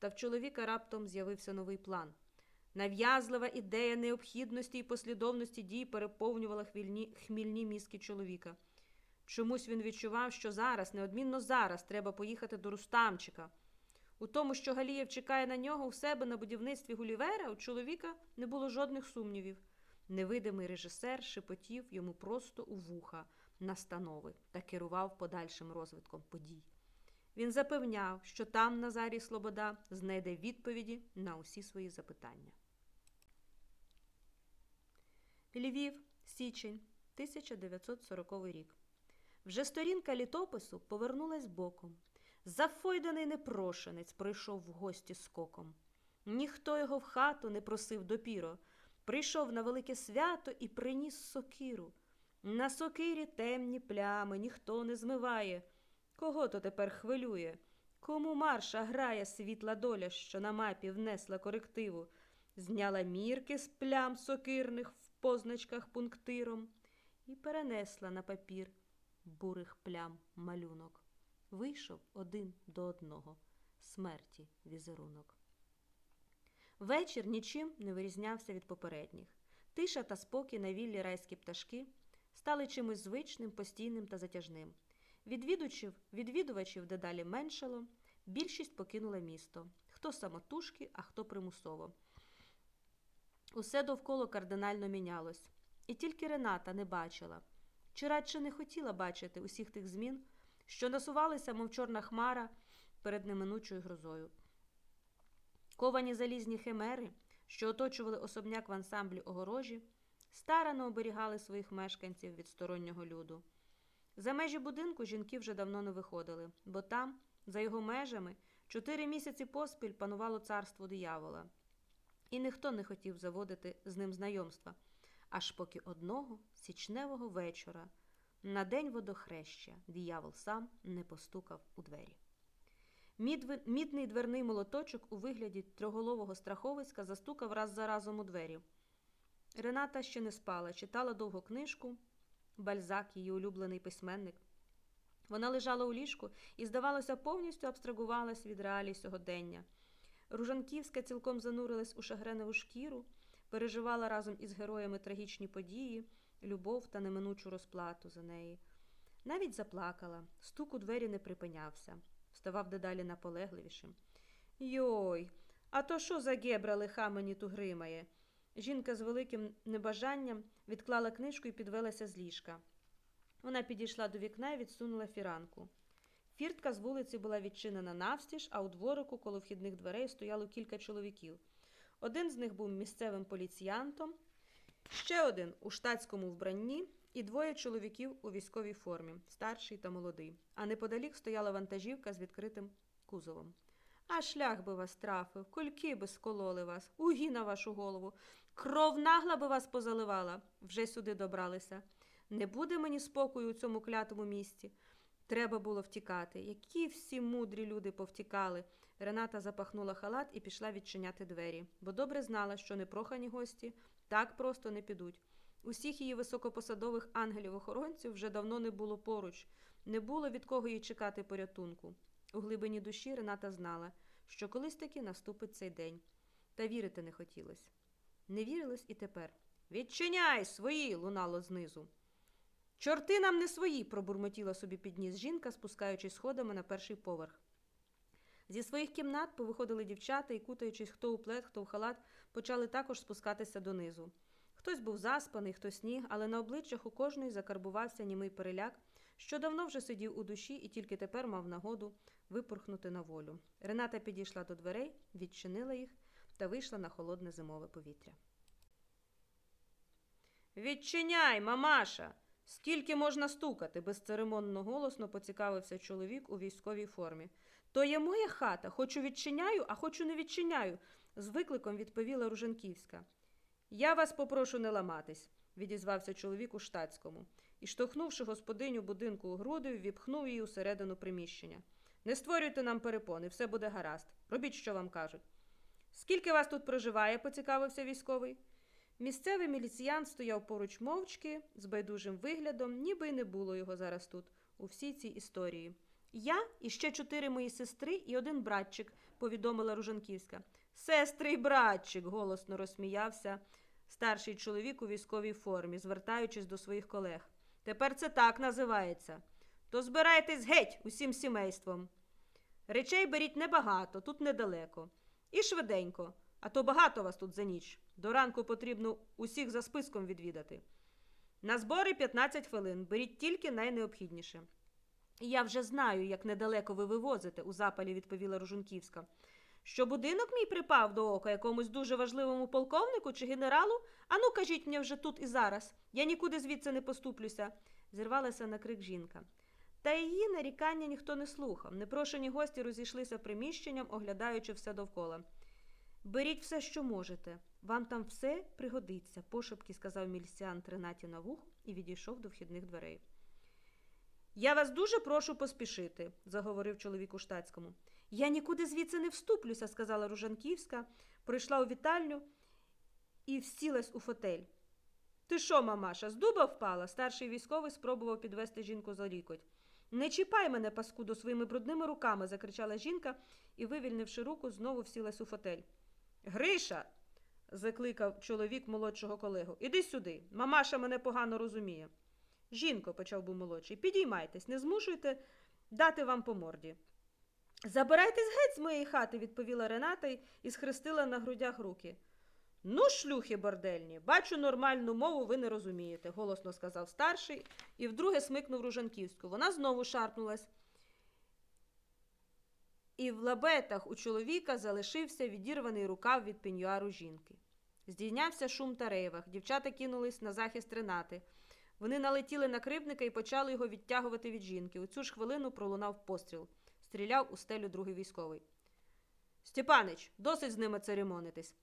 та в чоловіка раптом з'явився новий план. Нав'язлива ідея необхідності і послідовності дій переповнювала хвільні, хмільні мізки чоловіка. Чомусь він відчував, що зараз, неодмінно зараз, треба поїхати до Рустамчика. У тому, що Галієв чекає на нього у себе на будівництві Гулівера, у чоловіка не було жодних сумнівів. Невидимий режисер шепотів йому просто у вуха настанови та керував подальшим розвитком подій. Він запевняв, що там Назарій Слобода знайде відповіді на усі свої запитання. Львів, січень, 1940 рік. Вже сторінка літопису повернулась боком. Зафойданий непрошенець прийшов в гості скоком. Ніхто його в хату не просив допіро. Прийшов на велике свято і приніс сокиру. На сокирі темні плями ніхто не змиває. Кого то тепер хвилює? Кому марша грає світла доля, що на мапі внесла корективу, зняла мірки з плям сокирних в позначках пунктиром і перенесла на папір бурих плям малюнок. Вийшов один до одного смерті візерунок. Вечір нічим не вирізнявся від попередніх. Тиша та спокій на віллі райські пташки стали чимось звичним, постійним та затяжним. Відвідувачів, відвідувачів дедалі меншало, більшість покинула місто. Хто самотужки, а хто примусово. Усе довкола кардинально мінялось. І тільки Рената не бачила, чи радше не хотіла бачити усіх тих змін, що насувалися, мов чорна хмара перед неминучою грозою. Ковані залізні химери, що оточували особняк в ансамблі огорожі, старано оберігали своїх мешканців від стороннього люду. За межі будинку жінки вже давно не виходили, бо там, за його межами, чотири місяці поспіль панувало царство диявола. І ніхто не хотів заводити з ним знайомства, аж поки одного січневого вечора, на день водохреща, диявол сам не постукав у двері. Мідний дверний молоточок у вигляді трьоголового страховиська застукав раз за разом у двері. Рената ще не спала, читала довго книжку, Бальзак, її улюблений письменник. Вона лежала у ліжку і, здавалося, повністю абстрагувалась від реалій сьогодення. Ружанківська цілком занурилась у шагреневу шкіру, переживала разом із героями трагічні події, любов та неминучу розплату за неї. Навіть заплакала, стук у двері не припинявся, ставав дедалі наполегливішим. Йой, а то що за гебра лиха мені ту гримає? Жінка з великим небажанням відклала книжку і підвелася з ліжка. Вона підійшла до вікна і відсунула фіранку. Фіртка з вулиці була відчинена навстіж, а у дворику коло вхідних дверей стояло кілька чоловіків. Один з них був місцевим поліціянтом, ще один у штатському вбранні, і двоє чоловіків у військовій формі, старший та молодий. А неподалік стояла вантажівка з відкритим кузовом. А шлях би вас трафив, кульки би скололи вас, угі на вашу голову, кров нагла би вас позаливала, вже сюди добралися. Не буде мені спокою у цьому клятому місті. Треба було втікати. Які всі мудрі люди повтікали. Рената запахнула халат і пішла відчиняти двері, бо добре знала, що непрохані гості так просто не підуть. Усіх її високопосадових ангелів-охоронців вже давно не було поруч, не було від кого їй чекати порятунку. У глибині душі Рената знала, що колись таки наступить цей день, та вірити не хотілося. Не вірилось і тепер. Відчиняй свої! лунало знизу. Чорти нам не свої, пробурмотіла собі підніс жінка, спускаючись сходами на перший поверх. Зі своїх кімнат повиходили дівчата і, кутаючись хто у плед, хто в халат, почали також спускатися донизу. Хтось був заспаний, хтось ні, але на обличчях у кожної закарбувався німий переляк, що давно вже сидів у душі і тільки тепер мав нагоду випорхнути на волю. Рената підійшла до дверей, відчинила їх та вийшла на холодне зимове повітря. Відчиняй, мамаша! Скільки можна стукати? безцеремонно голосно поцікавився чоловік у військовій формі. То є моя хата, хочу відчиняю, а хочу не відчиняю, з викликом відповіла Руженківська. Я вас попрошу не ламатись, відізвався чоловік у штатському, і, штовхнувши господиню будинку у груди, ввіпхнув її усередину приміщення. Не створюйте нам перепони, все буде гаразд. Робіть, що вам кажуть. Скільки вас тут проживає? поцікавився військовий. Місцевий міліціян стояв поруч мовчки, з байдужим виглядом, ніби й не було його зараз тут, у всій цій історії. Я і ще чотири мої сестри і один братчик повідомила Ружанківська. Сестри й братчик, голосно розсміявся старший чоловік у військовій формі, звертаючись до своїх колег. Тепер це так називається. То збирайтесь геть усім сімейством. Речей беріть небагато, тут недалеко. І швиденько, а то багато вас тут за ніч. До ранку потрібно усіх за списком відвідати. На збори 15 хвилин, беріть тільки найнеобхідніше. Я вже знаю, як недалеко ви вивозите, у запалі відповіла Ружунківська. Що будинок мій припав до ока якомусь дуже важливому полковнику чи генералу? Ану, кажіть мені вже тут і зараз. Я нікуди звідси не поступлюся, зірвалася на крик жінка. Та її нарікання ніхто не слухав. Непрошені гості розійшлися приміщенням, оглядаючи все довкола. Беріть все, що можете. Вам там все пригодиться, пошепки сказав мільсіан Тренаті на вух і відійшов до вхідних дверей. Я вас дуже прошу поспішити, заговорив чоловік у штатському. Я нікуди звідси не вступлюся, сказала Ружанківська, прийшла у вітальню і всілась у фотель. Ти що, мамаша, з дуба впала? Старший військовий спробував підвести жінку за лікоть. Не чіпай мене, паскудо, своїми брудними руками, закричала жінка і, вивільнивши руку, знову всілась у фотель. Гриша. закликав чоловік молодшого колегу. Іди сюди. Мамаша мене погано розуміє. Жінко, почав був молодший, підіймайтесь, не змушуйте дати вам по морді. Забирайтесь геть з моєї хати, відповіла Рената і схрестила на грудях руки. Ну, шлюхи бордельні, бачу, нормальну мову ви не розумієте, голосно сказав старший і вдруге смикнув Ружанківську. Вона знову шарпнулась. І в лабетах у чоловіка залишився відірваний рукав від пеньюару жінки. Здійнявся шум та рейвах. Дівчата кинулись на захист Ренати. Вони налетіли на кривника і почали його відтягувати від жінки. У цю ж хвилину пролунав постріл. Стріляв у стелю другий військовий. Степанич, досить з ними церемонитись.